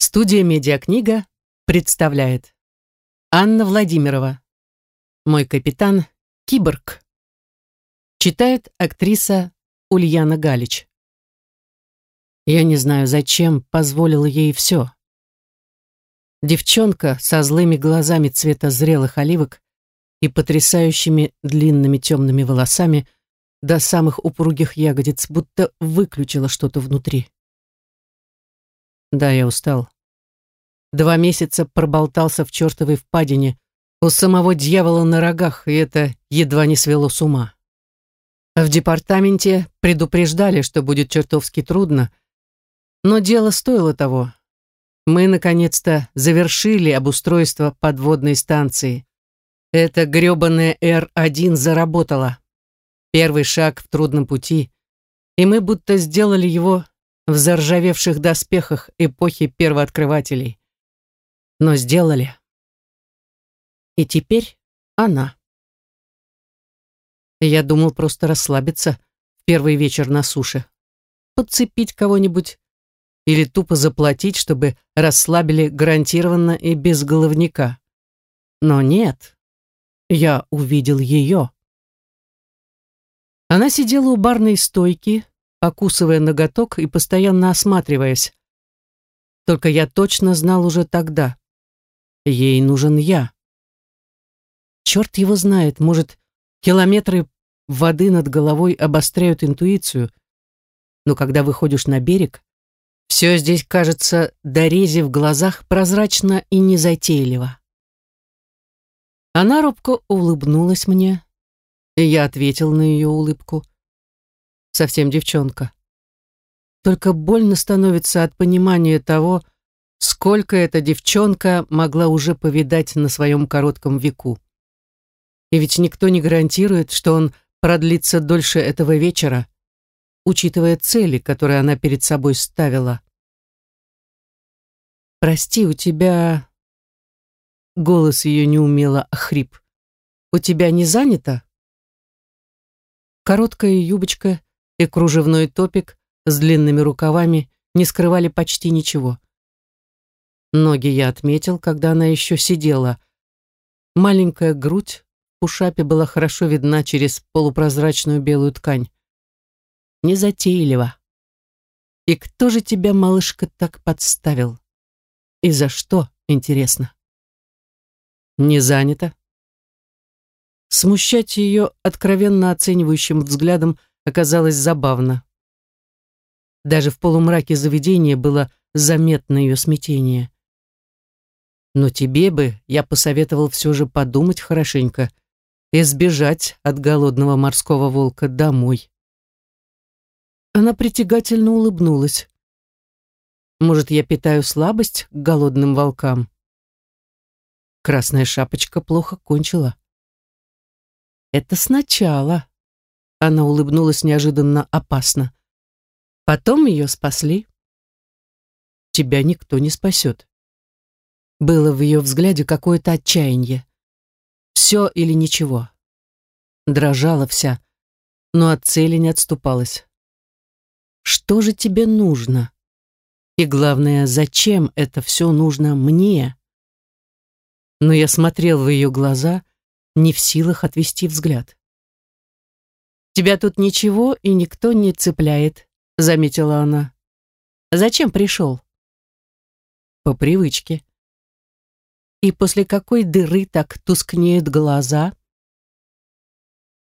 Студия «Медиакнига» представляет Анна Владимирова «Мой капитан – киборг» Читает актриса Ульяна Галич Я не знаю, зачем позволила ей все. Девчонка со злыми глазами цвета зрелых оливок и потрясающими длинными темными волосами до самых упругих ягодиц будто выключила что-то внутри. Да, я устал. Два месяца проболтался в чертовой впадине, у самого дьявола на рогах, и это едва не свело с ума. В департаменте предупреждали, что будет чертовски трудно, но дело стоило того. Мы, наконец-то, завершили обустройство подводной станции. Эта грёбаная Р-1 заработала. Первый шаг в трудном пути, и мы будто сделали его в заржавевших доспехах эпохи первооткрывателей. Но сделали. И теперь она. Я думал просто расслабиться в первый вечер на суше. Подцепить кого-нибудь или тупо заплатить, чтобы расслабили гарантированно и без головника. Но нет. Я увидел ее. Она сидела у барной стойки, покусывая ноготок и постоянно осматриваясь. Только я точно знал уже тогда. Ей нужен я. Черт его знает, может, километры воды над головой обостряют интуицию, но когда выходишь на берег, все здесь кажется дорези в глазах прозрачно и незатейливо. Она робко улыбнулась мне, и я ответил на ее улыбку совсем девчонка. Только больно становится от понимания того, сколько эта девчонка могла уже повидать на своем коротком веку. И ведь никто не гарантирует, что он продлится дольше этого вечера, учитывая цели, которые она перед собой ставила. «Прости, у тебя...» Голос ее неумело охрип. «У тебя не занято?» Короткая юбочка и кружевной топик с длинными рукавами не скрывали почти ничего. Ноги я отметил, когда она еще сидела. Маленькая грудь в пушапе была хорошо видна через полупрозрачную белую ткань. Незатейливо. И кто же тебя, малышка, так подставил? И за что, интересно? Не занято. Смущать ее откровенно оценивающим взглядом оказалось забавно. Даже в полумраке заведения было заметно ее смятение. Но тебе бы я посоветовал все же подумать хорошенько и сбежать от голодного морского волка домой. Она притягательно улыбнулась. Может, я питаю слабость к голодным волкам? Красная шапочка плохо кончила. Это сначала. Она улыбнулась неожиданно опасно. Потом ее спасли. Тебя никто не спасет. Было в ее взгляде какое-то отчаяние. Все или ничего. Дрожала вся, но от цели не отступалась. Что же тебе нужно? И главное, зачем это все нужно мне? Но я смотрел в ее глаза, не в силах отвести взгляд. «Тебя тут ничего и никто не цепляет», — заметила она. «Зачем пришел?» «По привычке». «И после какой дыры так тускнеют глаза?»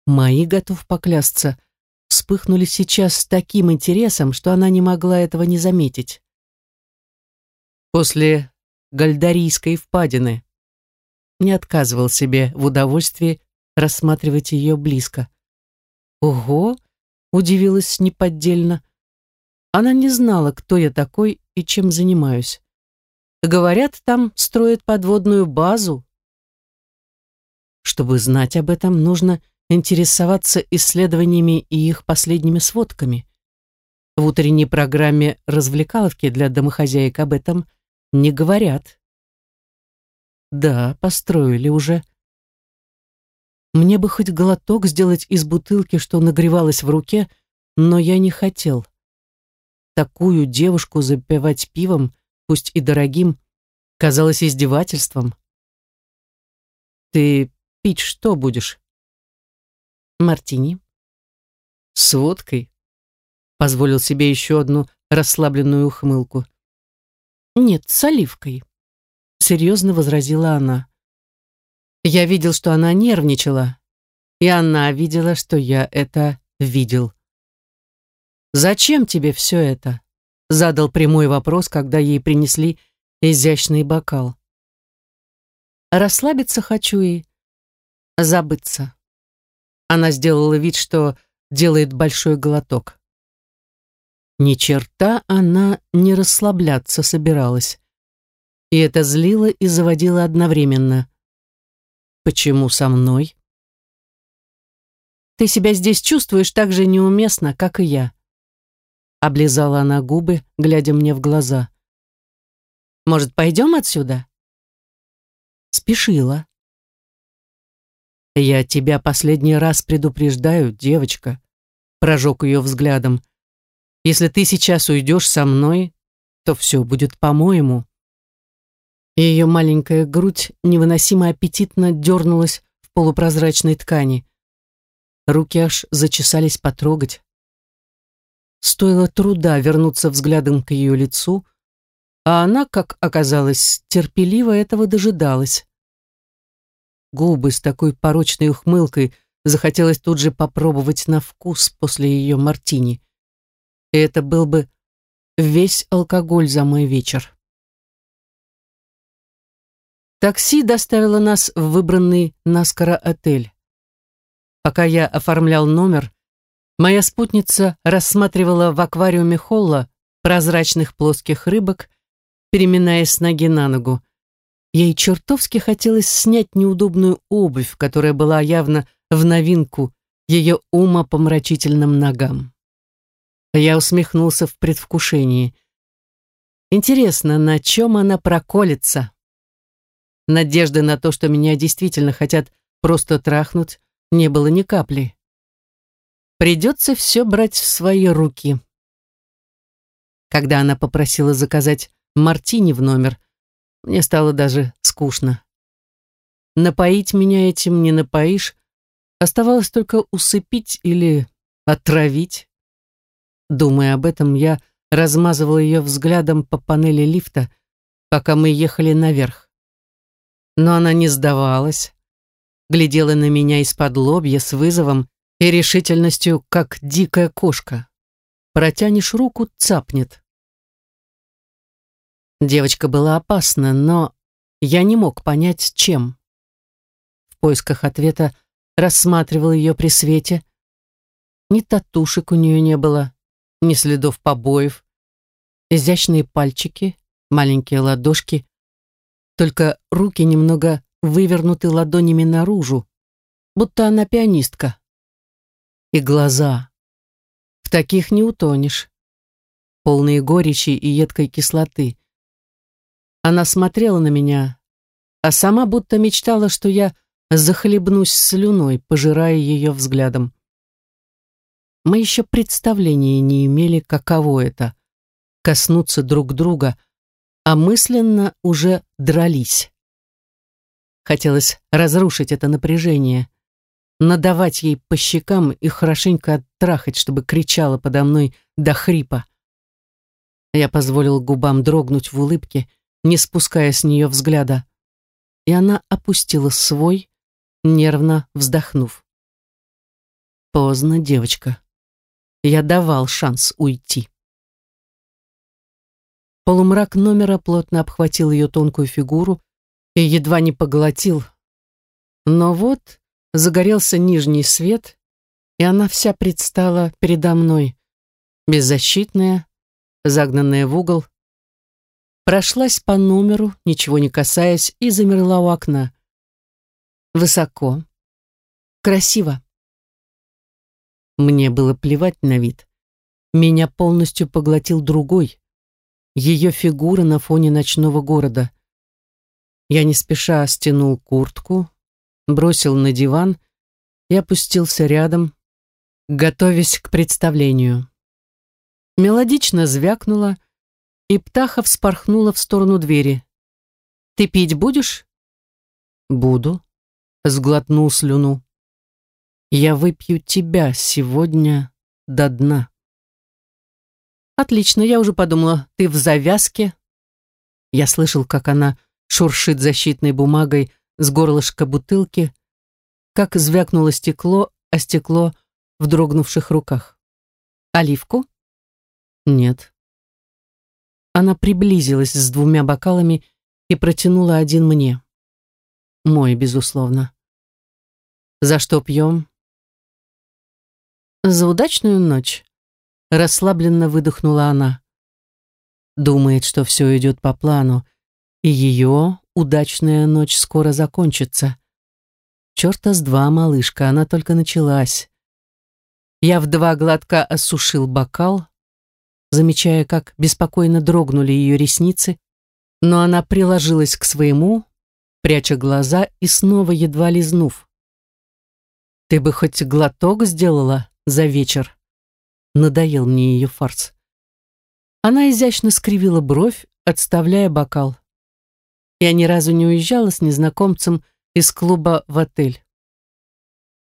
Мои, готов поклясться, вспыхнули сейчас с таким интересом, что она не могла этого не заметить. После гальдарийской впадины не отказывал себе в удовольствии рассматривать ее близко. «Ого!» — удивилась неподдельно. Она не знала, кто я такой и чем занимаюсь. Говорят, там строят подводную базу. Чтобы знать об этом, нужно интересоваться исследованиями и их последними сводками. В утренней программе развлекаловки для домохозяек об этом не говорят. Да, построили уже. Мне бы хоть глоток сделать из бутылки, что нагревалась в руке, но я не хотел. Такую девушку запивать пивом пусть и дорогим, казалось издевательством. «Ты пить что будешь?» «Мартини». «С водкой?» Позволил себе еще одну расслабленную ухмылку. «Нет, с оливкой», — серьезно возразила она. Я видел, что она нервничала, и она видела, что я это видел. «Зачем тебе все это?» — задал прямой вопрос, когда ей принесли изящный бокал. «Расслабиться хочу и забыться». Она сделала вид, что делает большой глоток. Ни черта она не расслабляться собиралась. И это злило и заводило одновременно. Почему со мной? Ты себя здесь чувствуешь так же неуместно, как и я. Облизала она губы, глядя мне в глаза. Может, пойдем отсюда? Спешила. Я тебя последний раз предупреждаю, девочка. Прожег ее взглядом. Если ты сейчас уйдешь со мной, то все будет по-моему. Ее маленькая грудь невыносимо аппетитно дернулась в полупрозрачной ткани. Руки аж зачесались потрогать. Стоило труда вернуться взглядом к ее лицу, а она, как оказалось, терпеливо этого дожидалась. Губы с такой порочной ухмылкой захотелось тут же попробовать на вкус после ее мартини и это был бы весь алкоголь за мой вечер. Такси доставило нас в выбранный наскоро отель. Пока я оформлял номер, моя спутница рассматривала в аквариуме холла прозрачных плоских рыбок, переминаясь с ноги на ногу. Ей чертовски хотелось снять неудобную обувь, которая была явно в новинку ее умопомрачительным ногам. Я усмехнулся в предвкушении. Интересно, на чем она проколется? Надежды на то, что меня действительно хотят просто трахнуть, не было ни капли. Придется все брать в свои руки. Когда она попросила заказать мартини в номер, мне стало даже скучно. Напоить меня этим не напоишь, оставалось только усыпить или отравить. Думая об этом, я размазывал ее взглядом по панели лифта, пока мы ехали наверх. Но она не сдавалась, глядела на меня из-под лобья с вызовом и решительностью, как дикая кошка. Протянешь руку, цапнет. Девочка была опасна, но я не мог понять, чем. В поисках ответа рассматривал ее при свете. Ни татушек у нее не было, ни следов побоев, изящные пальчики, маленькие ладошки, только руки немного вывернуты ладонями наружу, будто она пианистка. И глаза. В таких не утонешь. Полные горечи и едкой кислоты. Она смотрела на меня, а сама будто мечтала, что я захлебнусь слюной, пожирая ее взглядом. Мы еще представления не имели, каково это — коснуться друг друга, а мысленно уже дрались. Хотелось разрушить это напряжение, надавать ей по щекам и хорошенько оттрахать, чтобы кричала подо мной до хрипа. Я позволил губам дрогнуть в улыбке, не спуская с нее взгляда, и она опустила свой, нервно вздохнув. Поздно, девочка. Я давал шанс уйти. Полумрак номера плотно обхватил ее тонкую фигуру и едва не поглотил. Но вот загорелся нижний свет, и она вся предстала передо мной, беззащитная, загнанная в угол. Прошлась по номеру, ничего не касаясь, и замерла у окна. Высоко, красиво. Мне было плевать на вид. Меня полностью поглотил другой. Ее фигура на фоне ночного города. Я не спеша стянул куртку, бросил на диван и опустился рядом, готовясь к представлению. Мелодично звякнуло, и птаха вспорхнула в сторону двери. «Ты пить будешь?» «Буду», — сглотнул слюну. «Я выпью тебя сегодня до дна». «Отлично, я уже подумала, ты в завязке». Я слышал, как она шуршит защитной бумагой с горлышка бутылки, как звякнуло стекло, а стекло в дрогнувших руках. «Оливку?» «Нет». Она приблизилась с двумя бокалами и протянула один мне. Мой, безусловно. «За что пьем?» «За удачную ночь», — расслабленно выдохнула она. Думает, что все идет по плану, и ее удачная ночь скоро закончится. Черта с два, малышка, она только началась. Я в два глотка осушил бокал, замечая, как беспокойно дрогнули ее ресницы, но она приложилась к своему, пряча глаза и снова едва лизнув. «Ты бы хоть глоток сделала за вечер?» Надоел мне ее фарс. Она изящно скривила бровь, отставляя бокал. Я ни разу не уезжала с незнакомцем из клуба в отель.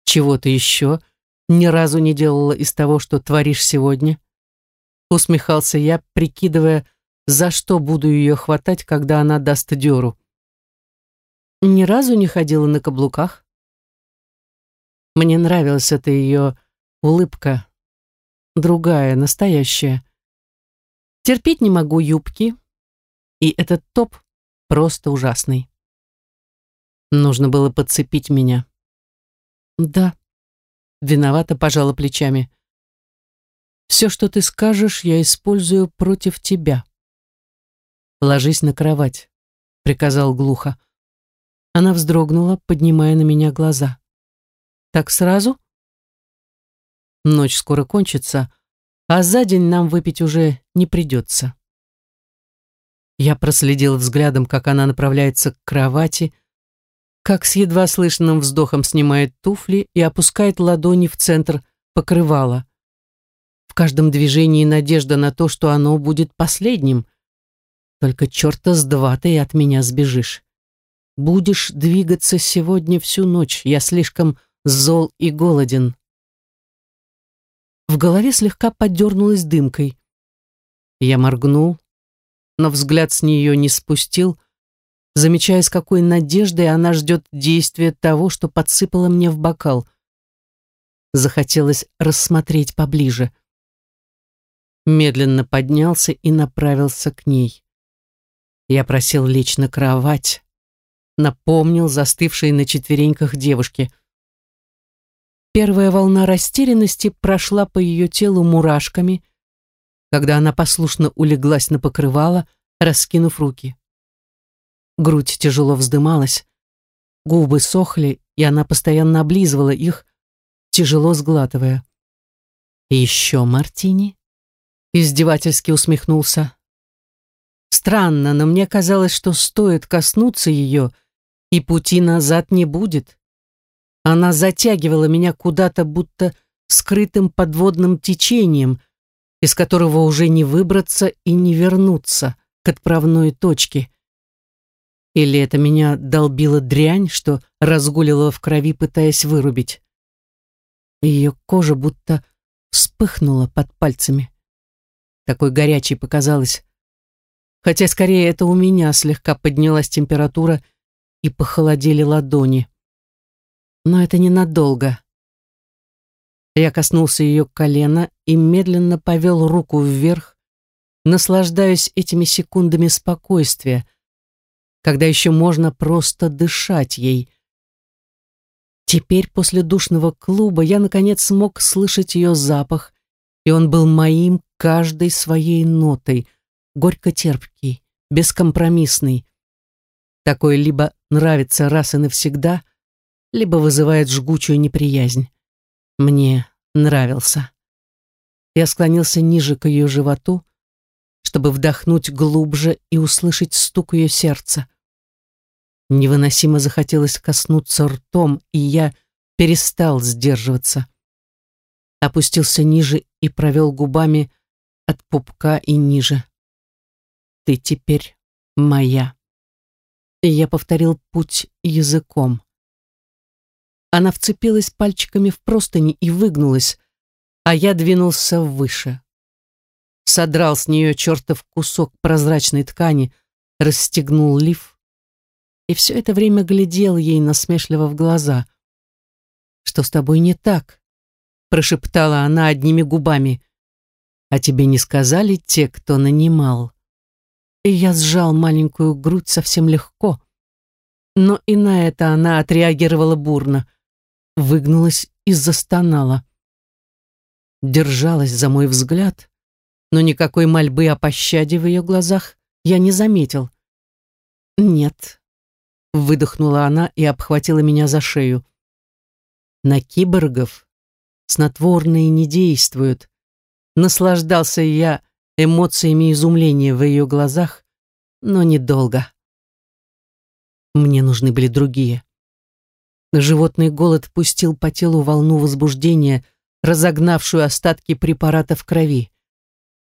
Чего ты еще ни разу не делала из того, что творишь сегодня? Усмехался я, прикидывая, за что буду ее хватать, когда она даст дёру. Ни разу не ходила на каблуках. Мне нравилась эта ее улыбка, другая, настоящая. Терпеть не могу юбки, и этот топ просто ужасный. Нужно было подцепить меня. Да, виновата пожала плечами. Все, что ты скажешь, я использую против тебя. Ложись на кровать, приказал глухо. Она вздрогнула, поднимая на меня глаза. Так сразу? Ночь скоро кончится, а за день нам выпить уже не придется. Я проследил взглядом, как она направляется к кровати, как с едва слышным вздохом снимает туфли и опускает ладони в центр покрывала. В каждом движении надежда на то, что оно будет последним. Только черта с два ты от меня сбежишь. Будешь двигаться сегодня всю ночь, я слишком зол и голоден. В голове слегка подернулась дымкой. Я моргнул, но взгляд с нее не спустил, замечая, с какой надеждой она ждет действия того, что подсыпала мне в бокал. Захотелось рассмотреть поближе. Медленно поднялся и направился к ней. Я просил лечь на кровать, напомнил застывшей на четвереньках девушке. Первая волна растерянности прошла по ее телу мурашками, когда она послушно улеглась на покрывало, раскинув руки. Грудь тяжело вздымалась, губы сохли, и она постоянно облизывала их, тяжело сглатывая. еще мартини?» Издевательски усмехнулся. Странно, но мне казалось, что стоит коснуться ее, и пути назад не будет. Она затягивала меня куда-то, будто скрытым подводным течением, из которого уже не выбраться и не вернуться к отправной точке. Или это меня долбила дрянь, что разгулила в крови, пытаясь вырубить. Ее кожа будто вспыхнула под пальцами. Такой горячей показалась. Хотя скорее это у меня слегка поднялась температура и похолодели ладони но это ненадолго. Я коснулся ее колена и медленно повел руку вверх, наслаждаясь этими секундами спокойствия, когда еще можно просто дышать ей. Теперь после душного клуба я наконец смог слышать ее запах, и он был моим каждой своей нотой, горько-терпкий, бескомпромиссный. Такой либо нравится раз и навсегда, либо вызывает жгучую неприязнь. Мне нравился. Я склонился ниже к ее животу, чтобы вдохнуть глубже и услышать стук ее сердца. Невыносимо захотелось коснуться ртом, и я перестал сдерживаться. Опустился ниже и провел губами от пупка и ниже. Ты теперь моя. И я повторил путь языком. Она вцепилась пальчиками в простыни и выгнулась, а я двинулся выше. Содрал с нее чертов кусок прозрачной ткани, расстегнул лиф и все это время глядел ей насмешливо в глаза. «Что с тобой не так?» прошептала она одними губами. «А тебе не сказали те, кто нанимал?» И я сжал маленькую грудь совсем легко. Но и на это она отреагировала бурно — выгнулась и застонала. Держалась за мой взгляд, но никакой мольбы о пощаде в ее глазах я не заметил. «Нет», — выдохнула она и обхватила меня за шею. «На киборгов снотворные не действуют». Наслаждался я эмоциями изумления в ее глазах, но недолго. Мне нужны были другие. Животный голод пустил по телу волну возбуждения, разогнавшую остатки препарата в крови.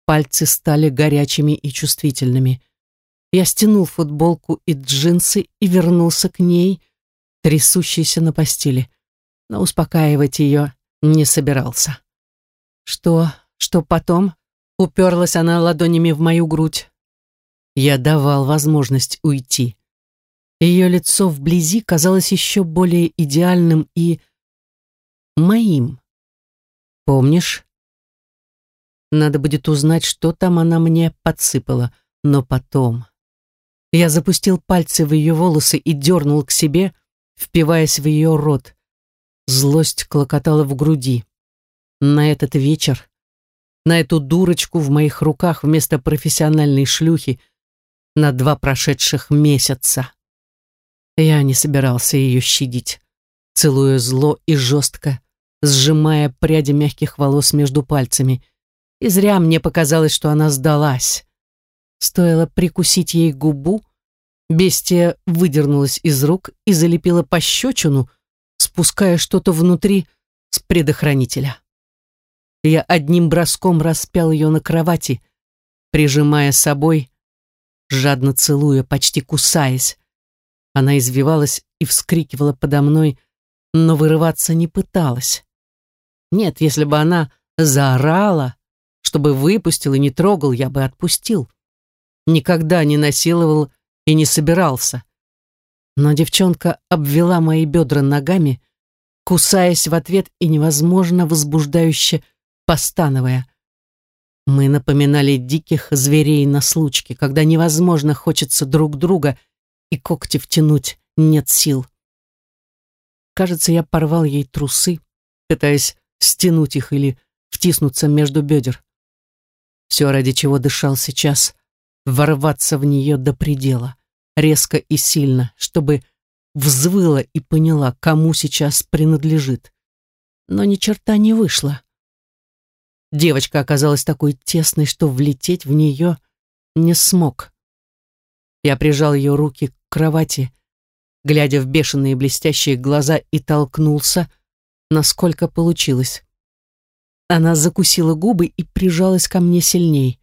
Пальцы стали горячими и чувствительными. Я стянул футболку и джинсы и вернулся к ней, трясущейся на постели. Но успокаивать ее не собирался. «Что? Что потом?» Уперлась она ладонями в мою грудь. Я давал возможность уйти. Ее лицо вблизи казалось еще более идеальным и моим. Помнишь? Надо будет узнать, что там она мне подсыпала, но потом. Я запустил пальцы в ее волосы и дернул к себе, впиваясь в ее рот. Злость клокотала в груди. На этот вечер, на эту дурочку в моих руках вместо профессиональной шлюхи, на два прошедших месяца. Я не собирался ее щадить, целуя зло и жестко, сжимая пряди мягких волос между пальцами. И зря мне показалось, что она сдалась. Стоило прикусить ей губу, бестия выдернулась из рук и залепила пощечину, спуская что-то внутри с предохранителя. Я одним броском распял ее на кровати, прижимая собой, жадно целуя, почти кусаясь, она извивалась и вскрикивала подо мной, но вырываться не пыталась. Нет, если бы она заорала, чтобы выпустил и не трогал, я бы отпустил. Никогда не насиловал и не собирался. Но девчонка обвела мои бедра ногами, кусаясь в ответ и невозможно возбуждающе постановая. Мы напоминали диких зверей на случке, когда невозможно хочется друг друга — и когти втянуть нет сил. Кажется, я порвал ей трусы, пытаясь стянуть их или втиснуться между бедер. Все, ради чего дышал сейчас, ворваться в нее до предела, резко и сильно, чтобы взвыла и поняла, кому сейчас принадлежит. Но ни черта не вышло. Девочка оказалась такой тесной, что влететь в нее не смог. Я прижал ее руки кровати, глядя в бешеные блестящие глаза и толкнулся, насколько получилось. Она закусила губы и прижалась ко мне сильней.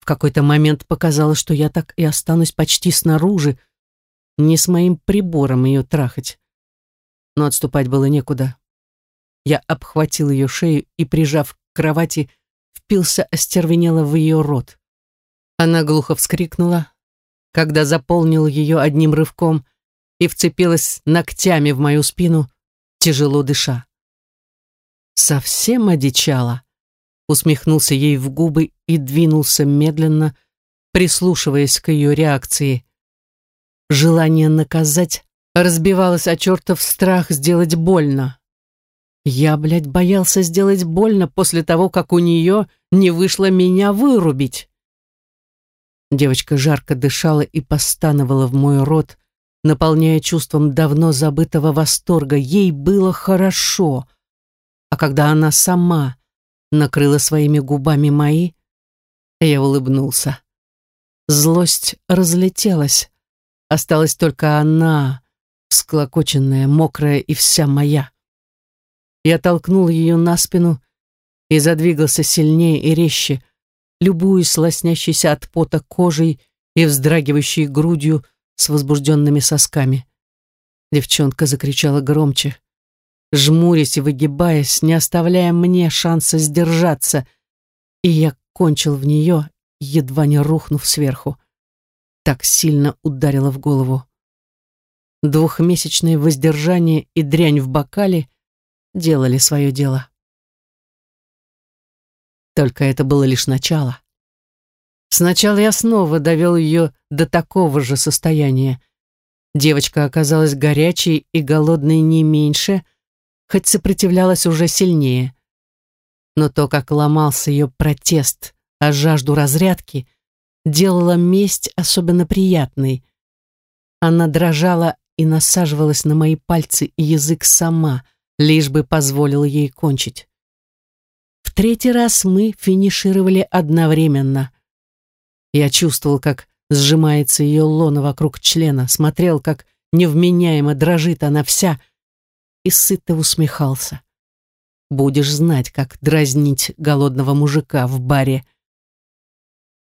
В какой-то момент показалось, что я так и останусь почти снаружи, не с моим прибором ее трахать. Но отступать было некуда. Я обхватил ее шею и, прижав к кровати, впился остервенело в ее рот. Она глухо вскрикнула, когда заполнил ее одним рывком и вцепилась ногтями в мою спину, тяжело дыша. «Совсем одичала», усмехнулся ей в губы и двинулся медленно, прислушиваясь к ее реакции. Желание наказать разбивалось о чертов страх сделать больно. Я, блядь, боялся сделать больно после того, как у нее не вышло меня вырубить. Девочка жарко дышала и постановала в мой рот, наполняя чувством давно забытого восторга. Ей было хорошо. А когда она сама накрыла своими губами мои, я улыбнулся. Злость разлетелась. Осталась только она, всклокоченная, мокрая и вся моя. Я толкнул ее на спину и задвигался сильнее и резче, любуясь лоснящейся от пота кожей и вздрагивающей грудью с возбужденными сосками. Девчонка закричала громче, жмурясь и выгибаясь, не оставляя мне шанса сдержаться, и я кончил в нее, едва не рухнув сверху. Так сильно ударило в голову. Двухмесячное воздержание и дрянь в бокале делали свое дело. Только это было лишь начало. Сначала я снова довел ее до такого же состояния. Девочка оказалась горячей и голодной не меньше, хоть сопротивлялась уже сильнее. Но то, как ломался ее протест, а жажду разрядки, делало месть особенно приятной. Она дрожала и насаживалась на мои пальцы и язык сама, лишь бы позволила ей кончить. Третий раз мы финишировали одновременно. Я чувствовал, как сжимается ее лона вокруг члена, смотрел, как невменяемо дрожит она вся, и сыто усмехался. Будешь знать, как дразнить голодного мужика в баре.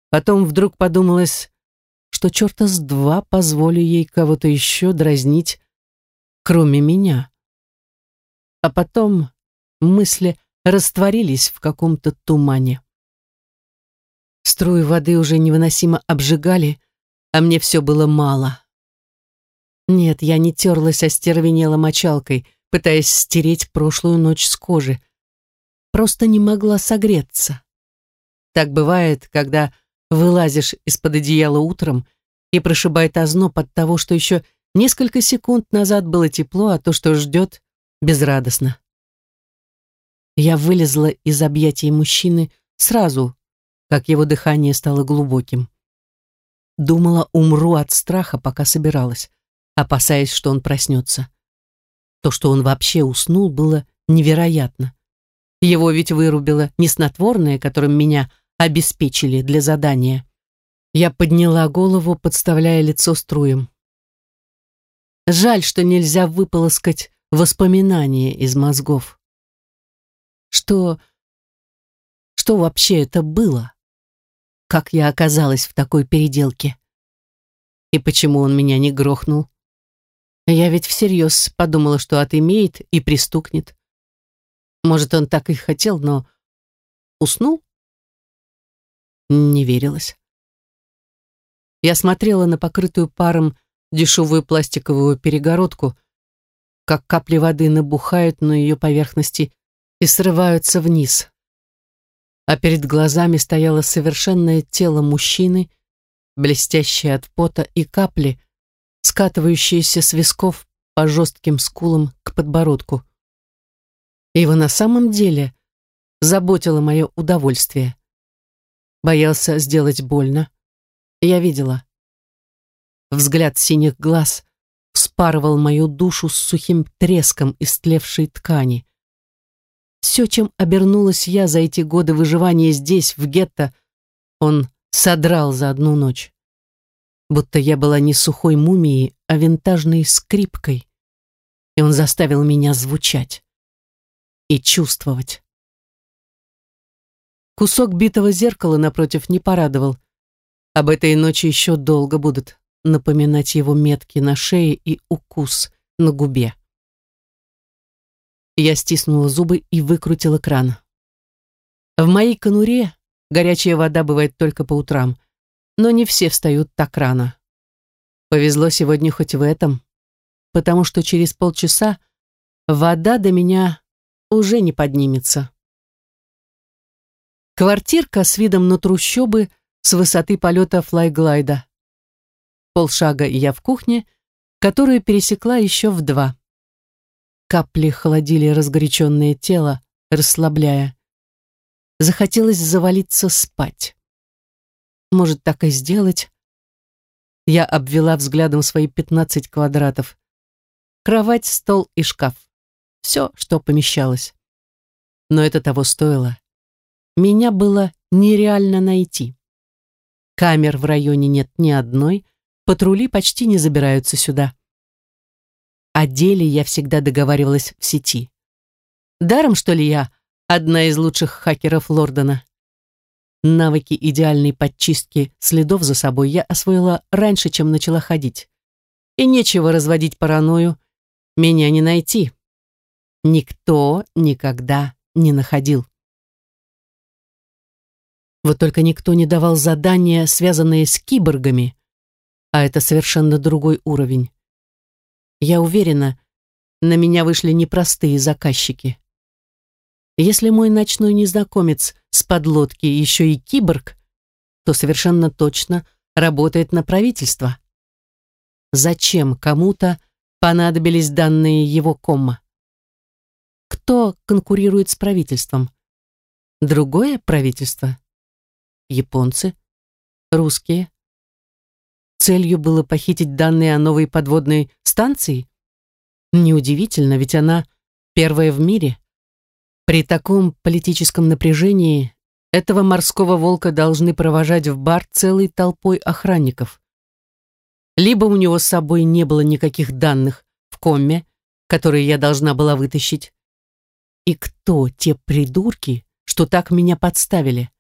Потом вдруг подумалось, что черта с два позволю ей кого-то еще дразнить, кроме меня. А потом мысли растворились в каком-то тумане. Струи воды уже невыносимо обжигали, а мне все было мало. Нет, я не терлась остервенела мочалкой, пытаясь стереть прошлую ночь с кожи. Просто не могла согреться. Так бывает, когда вылазишь из-под одеяла утром и прошибает озноб от того, что еще несколько секунд назад было тепло, а то, что ждет, безрадостно. Я вылезла из объятий мужчины сразу, как его дыхание стало глубоким. Думала, умру от страха, пока собиралась, опасаясь, что он проснется. То, что он вообще уснул, было невероятно. Его ведь вырубило не снотворное, которым меня обеспечили для задания. Я подняла голову, подставляя лицо струем. Жаль, что нельзя выполоскать воспоминания из мозгов. Что... Что вообще это было? Как я оказалась в такой переделке? И почему он меня не грохнул? Я ведь всерьез подумала, что отымеет и пристукнет. Может, он так и хотел, но уснул? Не верилось. Я смотрела на покрытую паром дешевую пластиковую перегородку, как капли воды набухают на ее поверхности и срываются вниз. А перед глазами стояло совершенное тело мужчины, блестящее от пота и капли, скатывающиеся с висков по жестким скулам к подбородку. Его на самом деле заботило мое удовольствие. Боялся сделать больно. Я видела. Взгляд синих глаз вспарывал мою душу с сухим треском истлевшей ткани. Все, чем обернулась я за эти годы выживания здесь, в гетто, он содрал за одну ночь. Будто я была не сухой мумией, а винтажной скрипкой. И он заставил меня звучать и чувствовать. Кусок битого зеркала напротив не порадовал. Об этой ночи еще долго будут напоминать его метки на шее и укус на губе. Я стиснула зубы и выкрутила кран. В моей конуре горячая вода бывает только по утрам, но не все встают так рано. Повезло сегодня хоть в этом, потому что через полчаса вода до меня уже не поднимется. Квартирка с видом на трущобы с высоты полета флайглайда. Полшага я в кухне, которую пересекла еще в два. Капли холодили разгоряченное тело, расслабляя. Захотелось завалиться спать. Может, так и сделать? Я обвела взглядом свои пятнадцать квадратов. Кровать, стол и шкаф. Все, что помещалось. Но это того стоило. Меня было нереально найти. Камер в районе нет ни одной, патрули почти не забираются сюда. О деле я всегда договаривалась в сети. Даром, что ли, я одна из лучших хакеров Лордона? навыки идеальной подчистки следов за собой я освоила раньше, чем начала ходить. И нечего разводить паранойю. Меня не найти. Никто никогда не находил. Вот только никто не давал задания, связанные с киборгами, а это совершенно другой уровень. Я уверена, на меня вышли непростые заказчики. Если мой ночной незнакомец с подлодки еще и киборг, то совершенно точно работает на правительство. Зачем кому-то понадобились данные его кома? Кто конкурирует с правительством? Другое правительство? Японцы? Русские? Целью было похитить данные о новой подводной станции? Неудивительно, ведь она первая в мире. При таком политическом напряжении этого морского волка должны провожать в бар целой толпой охранников. Либо у него с собой не было никаких данных в комме, которые я должна была вытащить. И кто те придурки, что так меня подставили?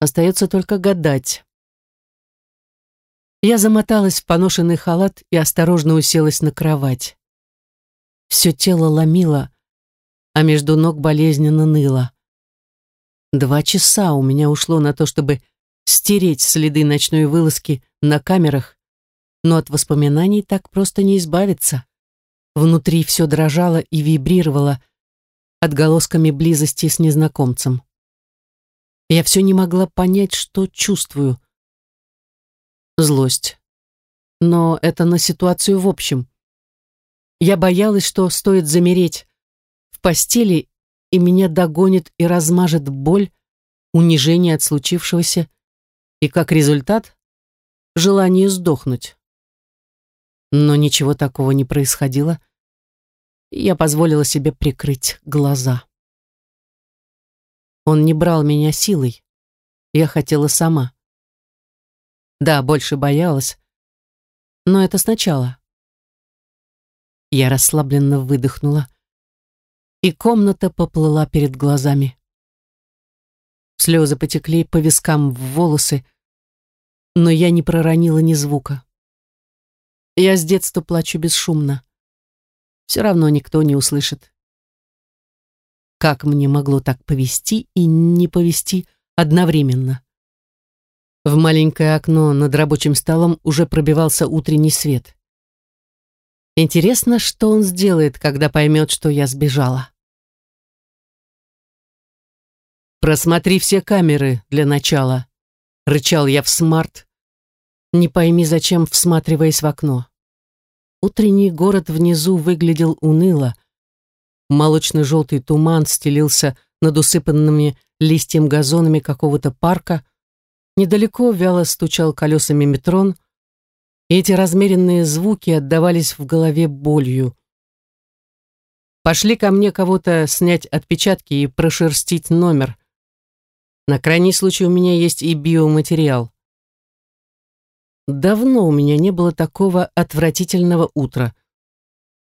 Остается только гадать. Я замоталась в поношенный халат и осторожно уселась на кровать. Все тело ломило, а между ног болезненно ныло. Два часа у меня ушло на то, чтобы стереть следы ночной вылазки на камерах, но от воспоминаний так просто не избавиться. Внутри все дрожало и вибрировало отголосками близости с незнакомцем. Я все не могла понять, что чувствую. Злость. Но это на ситуацию в общем. Я боялась, что стоит замереть в постели, и меня догонит и размажет боль, унижение от случившегося, и как результат — желание сдохнуть. Но ничего такого не происходило, я позволила себе прикрыть глаза. Он не брал меня силой, я хотела сама. Да, больше боялась, но это сначала. Я расслабленно выдохнула, и комната поплыла перед глазами. Слезы потекли по вискам в волосы, но я не проронила ни звука. Я с детства плачу бесшумно. Все равно никто не услышит. Как мне могло так повести и не повести одновременно? В маленькое окно над рабочим столом уже пробивался утренний свет. Интересно, что он сделает, когда поймет, что я сбежала. «Просмотри все камеры для начала», — рычал я в смарт, не пойми зачем всматриваясь в окно. Утренний город внизу выглядел уныло. Молочно-желтый туман стелился над усыпанными листьем газонами какого-то парка. Недалеко вяло стучал колесами метрон, и эти размеренные звуки отдавались в голове болью. Пошли ко мне кого-то снять отпечатки и прошерстить номер. На крайний случай у меня есть и биоматериал. Давно у меня не было такого отвратительного утра.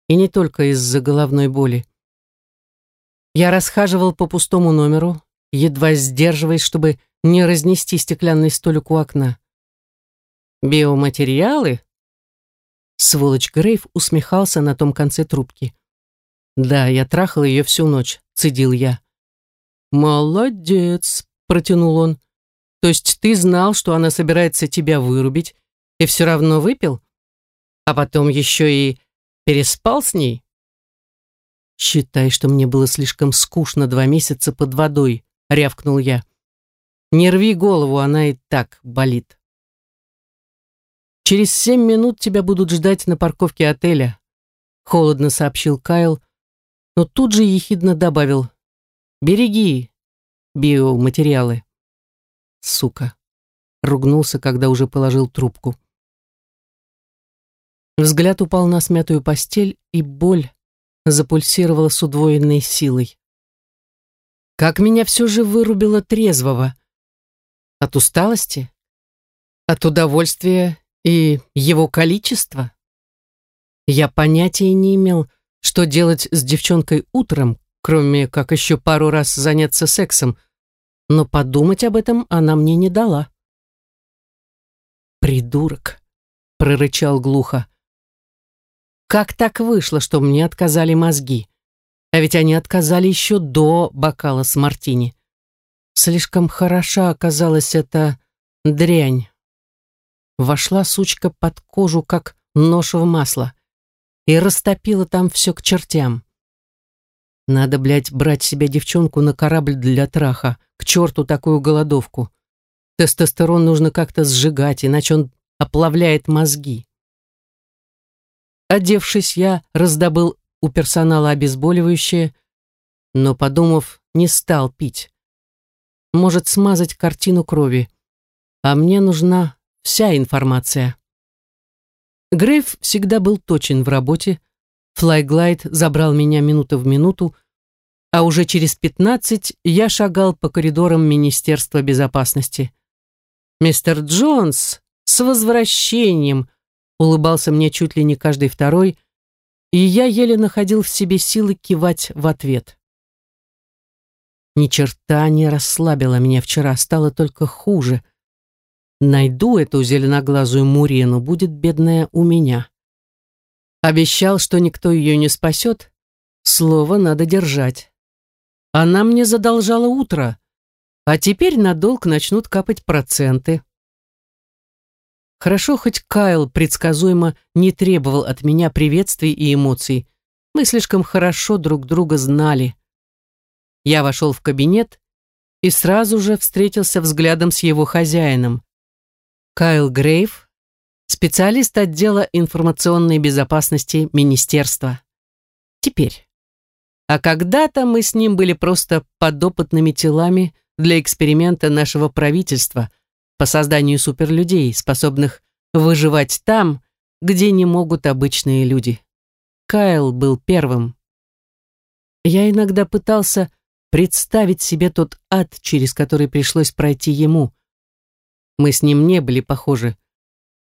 И не только из-за головной боли. Я расхаживал по пустому номеру, едва сдерживаясь, чтобы не разнести стеклянный столик у окна. «Биоматериалы?» Сволочь Грейв усмехался на том конце трубки. «Да, я трахал ее всю ночь», — цедил я. «Молодец», — протянул он. «То есть ты знал, что она собирается тебя вырубить, и все равно выпил? А потом еще и переспал с ней?» «Считай, что мне было слишком скучно два месяца под водой», — рявкнул я. «Не рви голову, она и так болит». «Через семь минут тебя будут ждать на парковке отеля», — холодно сообщил Кайл, но тут же ехидно добавил. «Береги биоматериалы». Сука. Ругнулся, когда уже положил трубку. Взгляд упал на смятую постель, и боль запульсировала с удвоенной силой. Как меня все же вырубило трезвого. От усталости? От удовольствия и его количество? Я понятия не имел, что делать с девчонкой утром, кроме как еще пару раз заняться сексом, но подумать об этом она мне не дала. «Придурок!» — прорычал глухо. «Как так вышло, что мне отказали мозги? А ведь они отказали еще до бокала с мартини. Слишком хороша оказалась эта дрянь. Вошла сучка под кожу, как нож в масло, и растопила там все к чертям. Надо, блядь, брать себе девчонку на корабль для траха. К черту такую голодовку. Тестостерон нужно как-то сжигать, иначе он оплавляет мозги. Одевшись, я раздобыл у персонала обезболивающее, но, подумав, не стал пить. Может смазать картину крови. А мне нужна вся информация. Грейв всегда был точен в работе. Флайглайд забрал меня минуту в минуту, а уже через пятнадцать я шагал по коридорам Министерства безопасности. «Мистер Джонс, с возвращением!» улыбался мне чуть ли не каждый второй, и я еле находил в себе силы кивать в ответ. Ни черта не расслабила меня вчера, стало только хуже. Найду эту зеленоглазую Мурину, будет бедная у меня. Обещал, что никто ее не спасет. Слово надо держать. Она мне задолжала утро, а теперь на долг начнут капать проценты. Хорошо, хоть Кайл предсказуемо не требовал от меня приветствий и эмоций. Мы слишком хорошо друг друга знали. Я вошел в кабинет и сразу же встретился взглядом с его хозяином. Кайл Грейв, специалист отдела информационной безопасности Министерства. Теперь. А когда-то мы с ним были просто подопытными телами для эксперимента нашего правительства по созданию суперлюдей, способных выживать там, где не могут обычные люди. Кайл был первым. Я иногда пытался представить себе тот ад, через который пришлось пройти ему. Мы с ним не были похожи.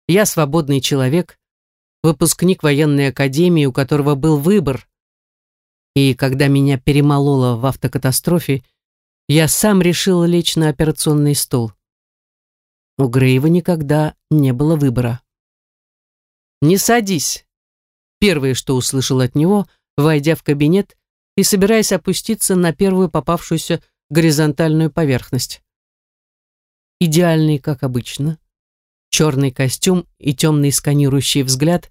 Я свободный человек, выпускник военной академии, у которого был выбор и когда меня перемололо в автокатастрофе, я сам решил лечь на операционный стол. У Грейва никогда не было выбора. «Не садись!» Первое, что услышал от него, войдя в кабинет и собираясь опуститься на первую попавшуюся горизонтальную поверхность. Идеальный, как обычно. Черный костюм и темный сканирующий взгляд,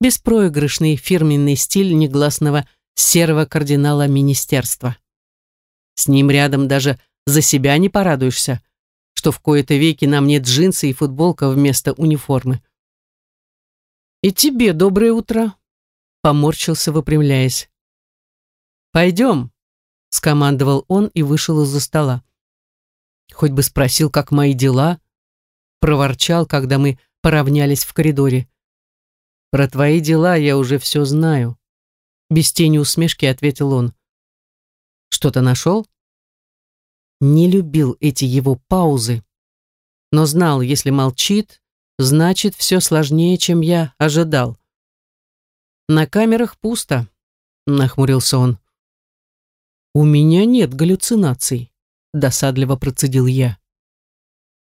беспроигрышный фирменный стиль негласного серого кардинала министерства. С ним рядом даже за себя не порадуешься, что в кои-то веки на мне джинсы и футболка вместо униформы. «И тебе доброе утро», — поморщился, выпрямляясь. «Пойдем», — скомандовал он и вышел из-за стола. Хоть бы спросил, как мои дела, проворчал, когда мы поравнялись в коридоре. «Про твои дела я уже все знаю», без тени усмешки ответил он. Что-то нашел? Не любил эти его паузы, но знал, если молчит, значит, все сложнее, чем я ожидал. На камерах пусто, нахмурился он. У меня нет галлюцинаций, досадливо процедил я.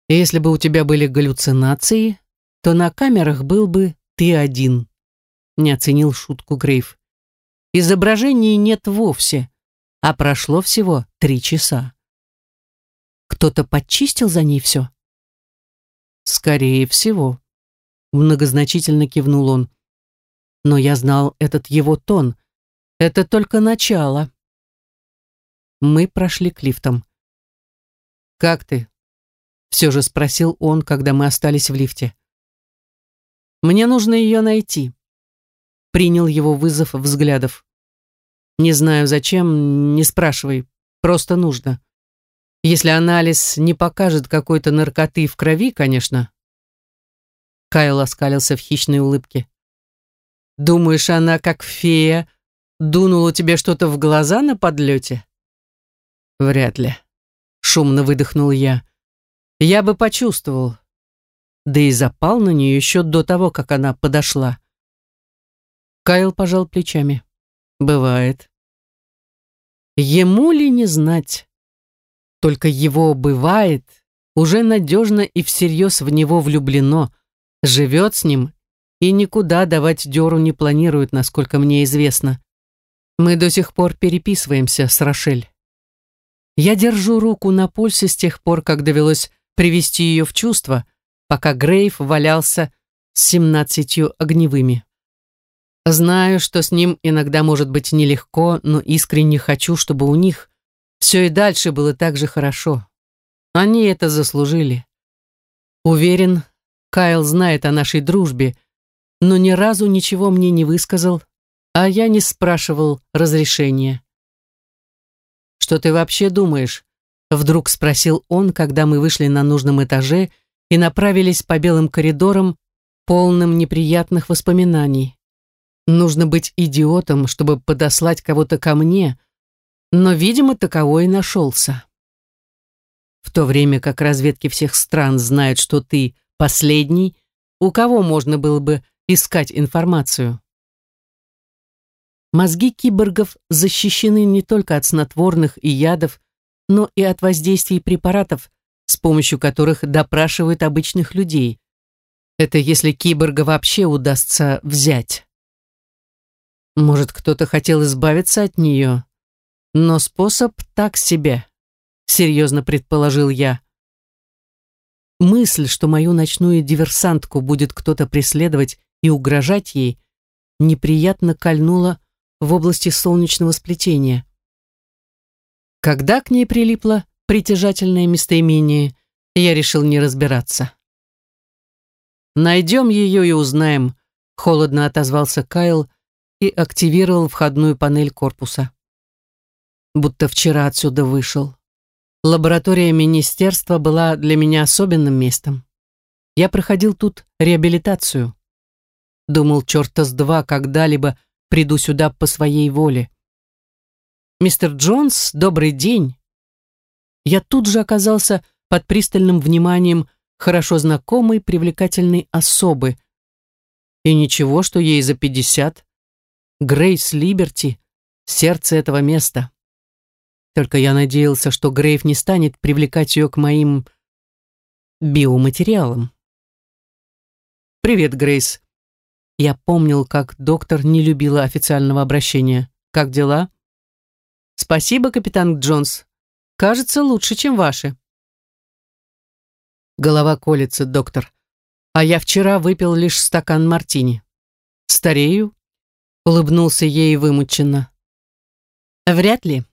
Если бы у тебя были галлюцинации, то на камерах был бы ты один, не оценил шутку Грейв. Изображений нет вовсе, а прошло всего три часа. Кто-то подчистил за ней все? Скорее всего. Многозначительно кивнул он. Но я знал этот его тон. Это только начало. Мы прошли к лифтам. «Как ты?» Все же спросил он, когда мы остались в лифте. «Мне нужно ее найти», принял его вызов взглядов. «Не знаю зачем, не спрашивай, просто нужно. Если анализ не покажет какой-то наркоты в крови, конечно». Кайл оскалился в хищной улыбке. «Думаешь, она, как фея, дунула тебе что-то в глаза на подлете?» «Вряд ли», — шумно выдохнул я. «Я бы почувствовал, да и запал на нее еще до того, как она подошла. Кайл пожал плечами. Бывает. Ему ли не знать? только его бывает, уже надежно и всерьез в него влюблено, живет с ним и никуда давать дёру не планирует, насколько мне известно. Мы до сих пор переписываемся с Рошель. Я держу руку на пульсе с тех пор, как довелось привести ее в чувство, пока Грейв валялся с семнадцатью огневыми. Знаю, что с ним иногда может быть нелегко, но искренне хочу, чтобы у них все и дальше было так же хорошо. Они это заслужили. Уверен, Кайл знает о нашей дружбе, но ни разу ничего мне не высказал, а я не спрашивал разрешения. «Что ты вообще думаешь?» Вдруг спросил он, когда мы вышли на нужном этаже и направились по белым коридорам, полным неприятных воспоминаний. Нужно быть идиотом, чтобы подослать кого-то ко мне, но, видимо, таковой и нашелся. В то время как разведки всех стран знают, что ты последний, у кого можно было бы искать информацию? Мозги киборгов защищены не только от снотворных и ядов, но и от воздействий препаратов, с помощью которых допрашивают обычных людей. Это если киборга вообще удастся взять. Может, кто-то хотел избавиться от нее, но способ так себе, серьезно предположил я. Мысль, что мою ночную диверсантку будет кто-то преследовать и угрожать ей, неприятно кольнула в области солнечного сплетения. Когда к ней прилипло притяжательное местоимение, я решил не разбираться. «Найдем ее и узнаем», — холодно отозвался Кайл и активировал входную панель корпуса. Будто вчера отсюда вышел. Лаборатория министерства была для меня особенным местом. Я проходил тут реабилитацию. Думал, черта с два когда-либо приду сюда по своей воле. «Мистер Джонс, добрый день!» Я тут же оказался под пристальным вниманием хорошо знакомой привлекательной особы. И ничего, что ей за пятьдесят. Грейс Либерти, сердце этого места. Только я надеялся, что Грейв не станет привлекать ее к моим биоматериалам. «Привет, Грейс», я помнил, как доктор не любила официального обращения. «Как дела?» «Спасибо, капитан Джонс. Кажется, лучше, чем ваши». Голова колется, доктор. А я вчера выпил лишь стакан мартини. Старею? Улыбнулся ей вымученно. Вряд ли,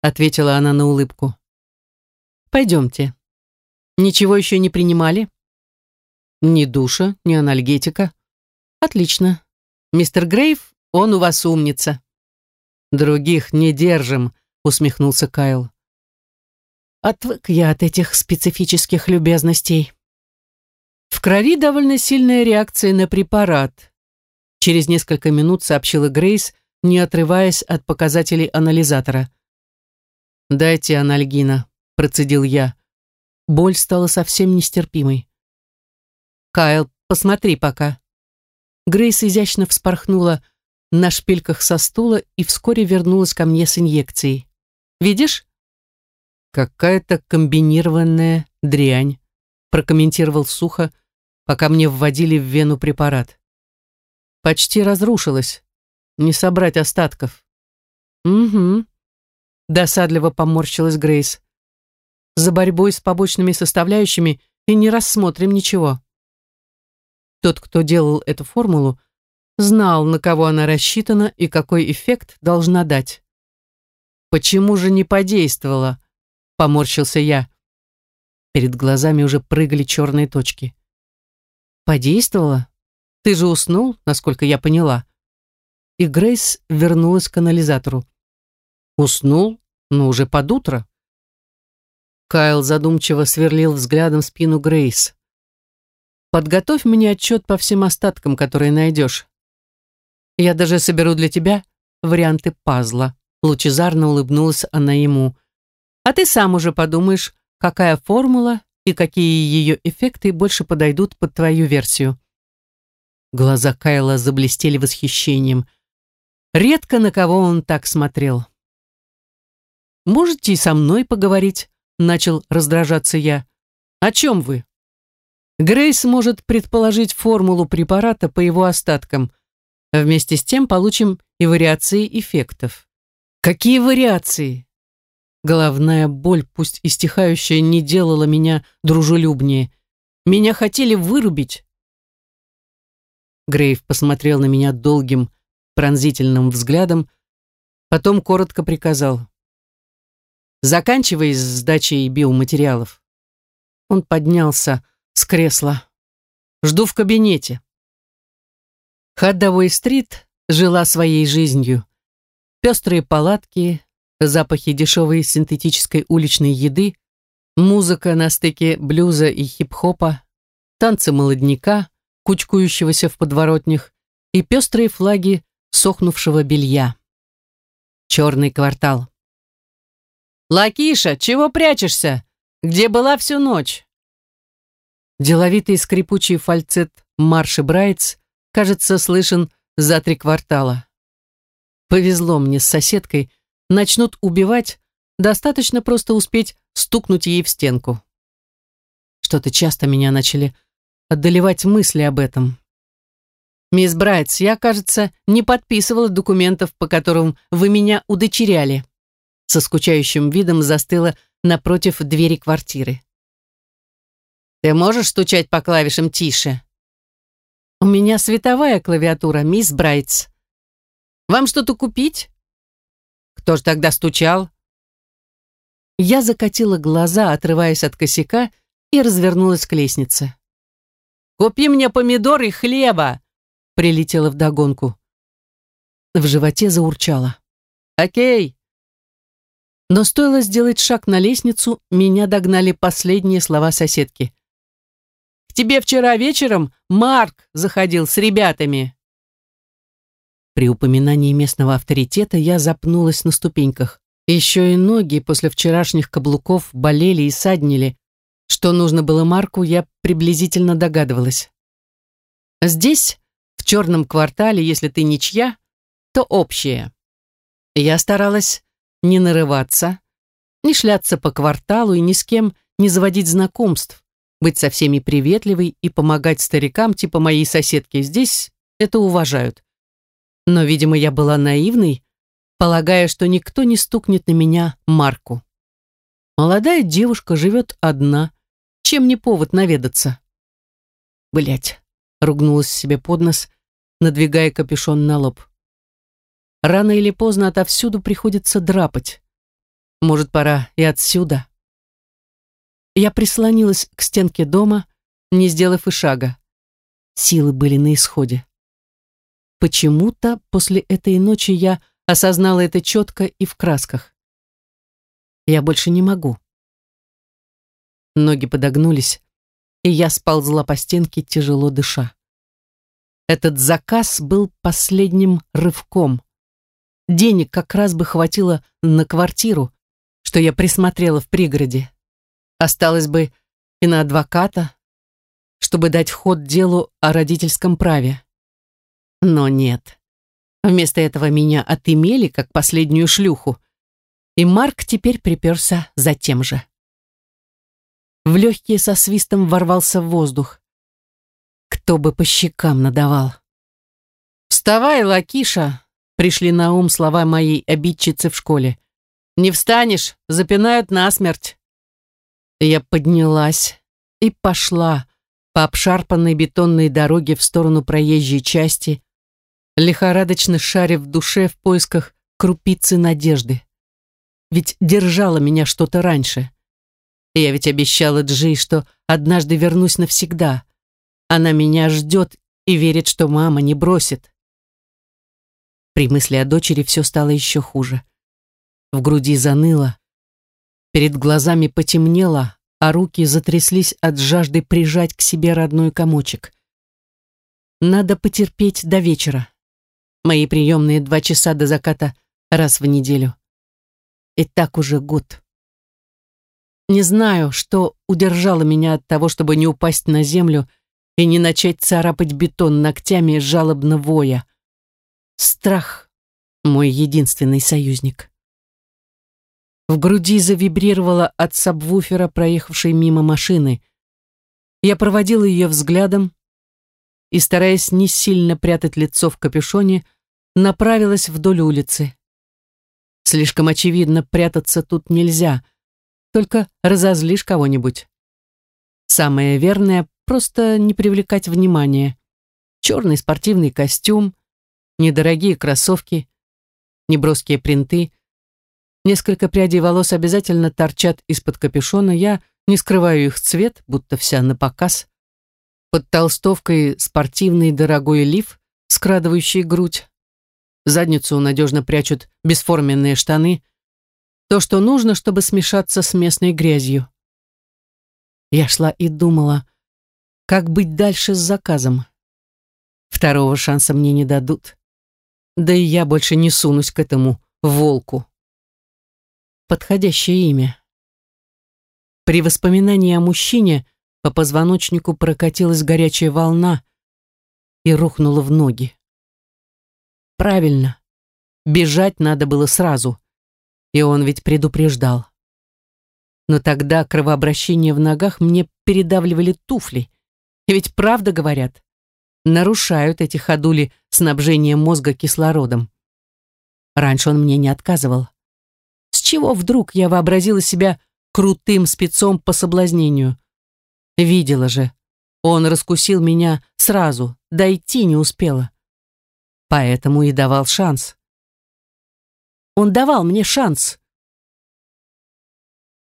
ответила она на улыбку. Пойдемте. Ничего еще не принимали? Ни душа, ни анальгетика. Отлично. Мистер Грейв, он у вас умница. Других не держим, усмехнулся Кайл. Отвык я от этих специфических любезностей. В крови довольно сильная реакция на препарат. Через несколько минут сообщила Грейс, не отрываясь от показателей анализатора. «Дайте анальгина», — процедил я. Боль стала совсем нестерпимой. «Кайл, посмотри пока», Грейс изящно вспорхнула на шпильках со стула и вскоре вернулась ко мне с инъекцией. «Видишь?» «Какая-то комбинированная дрянь», прокомментировал сухо, пока мне вводили в вену препарат. «Почти разрушилась. Не собрать остатков». «Угу», досадливо поморщилась Грейс. «За борьбой с побочными составляющими и не рассмотрим ничего». Тот, кто делал эту формулу, знал, на кого она рассчитана и какой эффект должна дать. «Почему же не подействовала?» — поморщился я. Перед глазами уже прыгали черные точки. «Подействовала? Ты же уснул, насколько я поняла». И Грейс вернулась к анализатору. «Уснул? но уже под утро». Кайл задумчиво сверлил взглядом спину Грейс. Подготовь мне отчет по всем остаткам, которые найдешь. Я даже соберу для тебя варианты пазла. Лучезарно улыбнулась она ему. А ты сам уже подумаешь, какая формула и какие ее эффекты больше подойдут под твою версию. Глаза Кайла заблестели восхищением. Редко на кого он так смотрел. «Можете и со мной поговорить», начал раздражаться я. «О чем вы?» Грейс может предположить формулу препарата по его остаткам. Вместе с тем получим и вариации эффектов. Какие вариации? Головная боль, пусть истихающая, не делала меня дружелюбнее. Меня хотели вырубить. Грейв посмотрел на меня долгим, пронзительным взглядом, потом коротко приказал. «Заканчивай с сдачей биоматериалов». Он поднялся с кресла. «Жду в кабинете». Хаддавой-стрит жила своей жизнью. Пестрые палатки, запахи дешевой синтетической уличной еды, музыка на стыке блюза и хип-хопа, танцы молодняка, кучкующегося в подворотнях, и пестрые флаги сохнувшего белья. Черный квартал. «Лакиша, чего прячешься? Где была всю ночь?» Деловитый скрипучий фальцет марши Брайтс, кажется, слышен за три квартала. Повезло мне с соседкой, начнут убивать, достаточно просто успеть стукнуть ей в стенку. Что-то часто меня начали одолевать мысли об этом. «Мисс Брайтс, я, кажется, не подписывала документов, по которым вы меня удочеряли». Со скучающим видом застыла напротив двери квартиры. «Ты можешь стучать по клавишам тише?» «У меня световая клавиатура, мисс Брайтс. Вам что-то купить?» «Кто ж тогда стучал?» Я закатила глаза, отрываясь от косяка, и развернулась к лестнице. «Купи мне помидоры и хлеба!» прилетела вдогонку. В животе заурчало. «Окей!» Но стоило сделать шаг на лестницу, меня догнали последние слова соседки. «К тебе вчера вечером Марк заходил с ребятами!» При упоминании местного авторитета я запнулась на ступеньках. Еще и ноги после вчерашних каблуков болели и саднили. Что нужно было Марку, я приблизительно догадывалась. Здесь в черном квартале, если ты ничья, то общее. Я старалась не нарываться, не шляться по кварталу и ни с кем не заводить знакомств, быть со всеми приветливой и помогать старикам типа моей соседки. Здесь это уважают. Но, видимо, я была наивной, полагая, что никто не стукнет на меня Марку. Молодая девушка живет одна, чем не повод наведаться. Блять, ругнулась себе под нос, надвигая капюшон на лоб. Рано или поздно отовсюду приходится драпать. Может, пора и отсюда. Я прислонилась к стенке дома, не сделав и шага. Силы были на исходе. Почему-то после этой ночи я осознала это четко и в красках. Я больше не могу. Ноги подогнулись, и я сползла по стенке, тяжело дыша. Этот заказ был последним рывком. Денег как раз бы хватило на квартиру, что я присмотрела в пригороде. Осталось бы и на адвоката, чтобы дать ход делу о родительском праве. Но нет. Вместо этого меня отымели, как последнюю шлюху, и Марк теперь приперся за тем же. В легкие со свистом ворвался в воздух. Кто бы по щекам надавал. «Вставай, Лакиша!» Пришли на ум слова моей обидчицы в школе. «Не встанешь, запинают насмерть!» Я поднялась и пошла по обшарпанной бетонной дороге в сторону проезжей части, лихорадочно шаря в душе в поисках крупицы надежды. Ведь держало меня что-то раньше. Я ведь обещала Джи, что однажды вернусь навсегда. Она меня ждет и верит, что мама не бросит. При мысли о дочери все стало еще хуже. В груди заныло, перед глазами потемнело, а руки затряслись от жажды прижать к себе родной комочек. Надо потерпеть до вечера. Мои приемные два часа до заката раз в неделю. И так уже год. Не знаю, что удержало меня от того, чтобы не упасть на землю и не начать царапать бетон ногтями жалобно воя. Страх — мой единственный союзник. В груди завибрировало от сабвуфера, проехавшей мимо машины. Я проводила ее взглядом и, стараясь не сильно прятать лицо в капюшоне, направилась вдоль улицы. Слишком очевидно, прятаться тут нельзя, только разозлишь кого-нибудь. Самое верное — просто не привлекать внимания. Черный спортивный костюм, недорогие кроссовки, неброские принты. Несколько прядей волос обязательно торчат из-под капюшона, я не скрываю их цвет, будто вся на показ. Под толстовкой спортивный дорогой лиф, скрадывающий грудь. Задницу надежно прячут бесформенные штаны. То, что нужно, чтобы смешаться с местной грязью. Я шла и думала, как быть дальше с заказом. Второго шанса мне не дадут. Да и я больше не сунусь к этому волку. Подходящее имя. При воспоминании о мужчине по позвоночнику прокатилась горячая волна и рухнула в ноги. Правильно. Бежать надо было сразу. И он ведь предупреждал. Но тогда кровообращение в ногах мне передавливали туфли. И ведь правда говорят, нарушают эти ходули снабжение мозга кислородом. Раньше он мне не отказывал. Чего вдруг я вообразила себя крутым спецом по соблазнению? Видела же, он раскусил меня сразу, дойти не успела. Поэтому и давал шанс. Он давал мне шанс.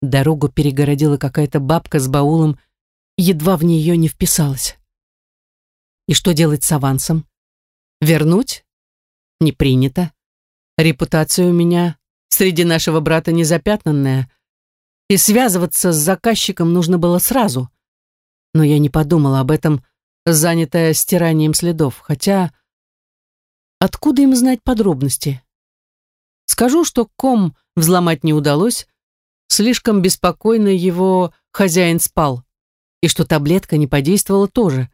Дорогу перегородила какая-то бабка с баулом, едва в нее не вписалась. И что делать с авансом? Вернуть? Не принято. Репутация у меня среди нашего брата незапятнанная, и связываться с заказчиком нужно было сразу. Но я не подумала об этом, занятая стиранием следов, хотя... Откуда им знать подробности? Скажу, что ком взломать не удалось, Слишком беспокойно его хозяин спал. И что таблетка не подействовала тоже.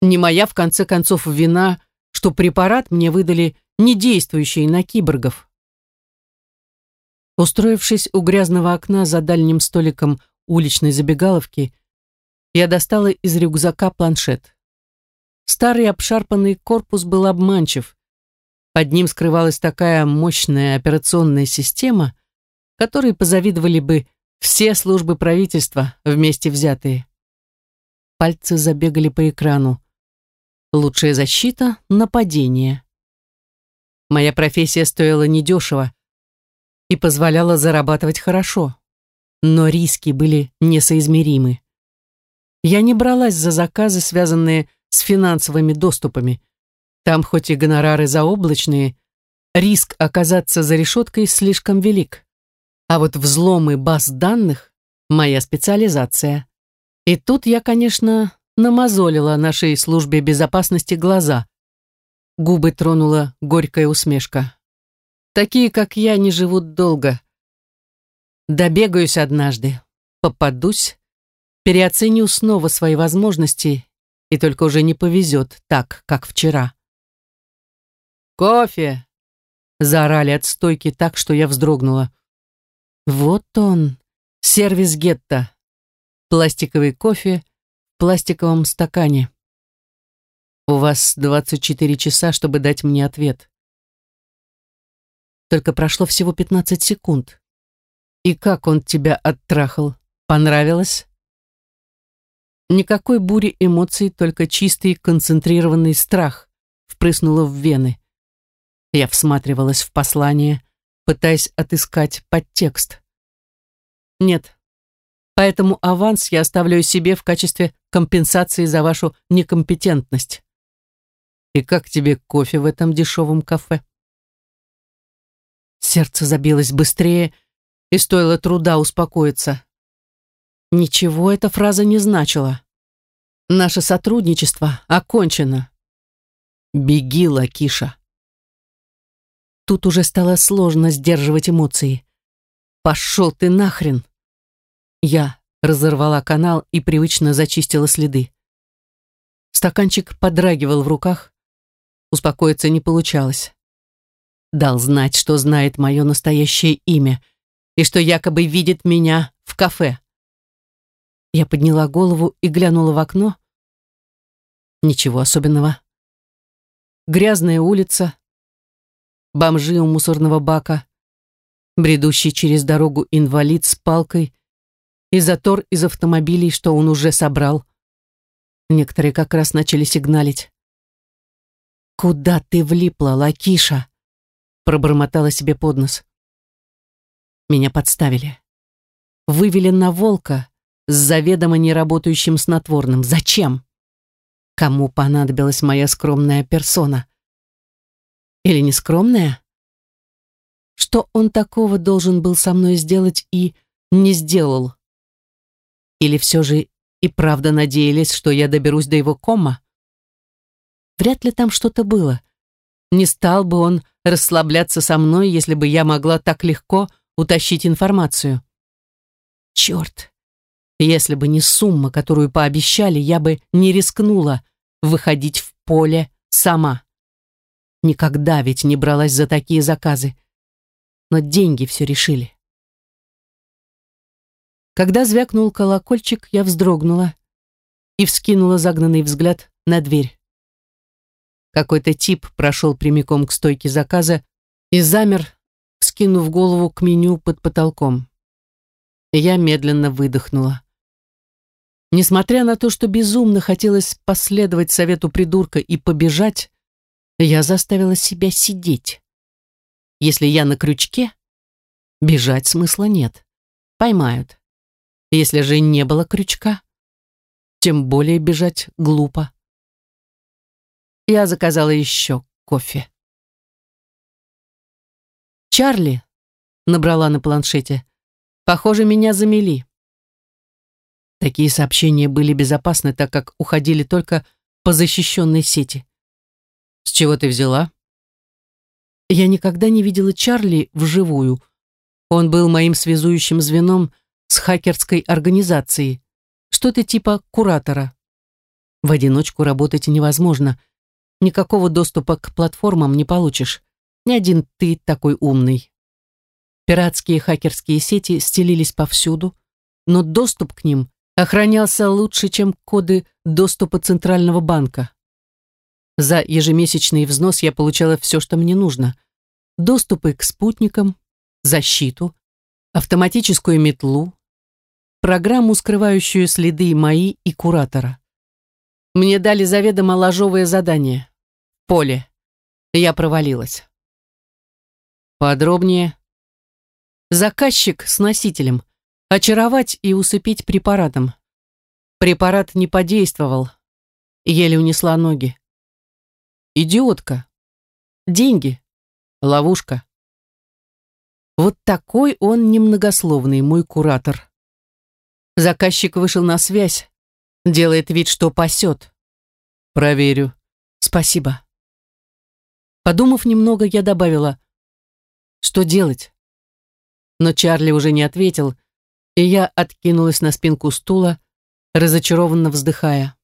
Не моя, в конце концов, вина, что препарат мне выдали не действующий на киборгов. Устроившись у грязного окна за дальним столиком уличной забегаловки, я достала из рюкзака планшет. Старый обшарпанный корпус был обманчив. Под ним скрывалась такая мощная операционная система, которой позавидовали бы все службы правительства вместе взятые. Пальцы забегали по экрану. Лучшая защита — нападение. Моя профессия стоила недешево и позволяла зарабатывать хорошо, но риски были несоизмеримы. Я не бралась за заказы, связанные с финансовыми доступами. Там хоть и гонорары заоблачные, риск оказаться за решеткой слишком велик. А вот взломы баз данных — моя специализация. И тут я, конечно, намазолила нашей службе безопасности глаза. Губы тронула горькая усмешка. Такие, как я, не живут долго. Добегаюсь однажды, попадусь, переоценю снова свои возможности, и только уже не повезет так, как вчера. «Кофе!» — заорали от стойки так, что я вздрогнула. Вот он, сервис гетто. Пластиковый кофе в пластиковом стакане. У вас 24 часа, чтобы дать мне ответ. Только прошло всего 15 секунд. И как он тебя оттрахал? Понравилось? Никакой бури эмоций, только чистый концентрированный страх впрыснуло в вены. Я всматривалась в послание, пытаясь отыскать подтекст. Нет. Поэтому аванс я оставляю себе в качестве компенсации за вашу некомпетентность. И как тебе кофе в этом дешевом кафе? Сердце забилось быстрее, и стоило труда успокоиться. Ничего эта фраза не значила. Наше сотрудничество окончено. Беги, Лакиша. Тут уже стало сложно сдерживать эмоции. «Пошел ты нахрен!» Я разорвала канал и привычно зачистила следы. Стаканчик подрагивал в руках. Успокоиться не получалось. Дал знать, что знает мое настоящее имя, и что якобы видит меня в кафе. Я подняла голову и глянула в окно. Ничего особенного. Грязная улица, бомжи у мусорного бака, бредущий через дорогу инвалид с палкой и затор из автомобилей, что он уже собрал. Некоторые как раз начали сигналить. «Куда ты влипла, Лакиша?» Пробормотала себе под нос. Меня подставили. Вывели на волка с заведомо неработающим снотворным. Зачем? Кому понадобилась моя скромная персона? Или не скромная? Что он такого должен был со мной сделать и не сделал? Или все же и правда надеялись, что я доберусь до его кома? Вряд ли там что-то было. Не стал бы он расслабляться со мной, если бы я могла так легко утащить информацию. Черт! Если бы не сумма, которую пообещали, я бы не рискнула выходить в поле сама. Никогда ведь не бралась за такие заказы. Но деньги все решили. Когда звякнул колокольчик, я вздрогнула и вскинула загнанный взгляд на дверь. Какой-то тип прошел прямиком к стойке заказа и замер, скинув голову к меню под потолком. Я медленно выдохнула. Несмотря на то, что безумно хотелось последовать совету придурка и побежать, я заставила себя сидеть. Если я на крючке, бежать смысла нет. Поймают. Если же не было крючка, тем более бежать глупо. Я заказала еще кофе. «Чарли», — набрала на планшете, — «похоже, меня замели». Такие сообщения были безопасны, так как уходили только по защищенной сети. «С чего ты взяла?» Я никогда не видела Чарли вживую. Он был моим связующим звеном с хакерской организацией, что-то типа куратора. В одиночку работать невозможно — никакого доступа к платформам не получишь. Ни один ты такой умный. Пиратские хакерские сети стелились повсюду, но доступ к ним охранялся лучше, чем коды доступа Центрального банка. За ежемесячный взнос я получала все, что мне нужно. Доступы к спутникам, защиту, автоматическую метлу, программу, скрывающую следы мои и куратора. Мне дали заведомо ложовое задание поле. Я провалилась. Подробнее. Заказчик с носителем. Очаровать и усыпить препаратом. Препарат не подействовал. Еле унесла ноги. Идиотка. Деньги. Ловушка. Вот такой он немногословный, мой куратор. Заказчик вышел на связь, делает вид, что пасет. Проверю. Спасибо. Подумав немного, я добавила, что делать? Но Чарли уже не ответил, и я откинулась на спинку стула, разочарованно вздыхая.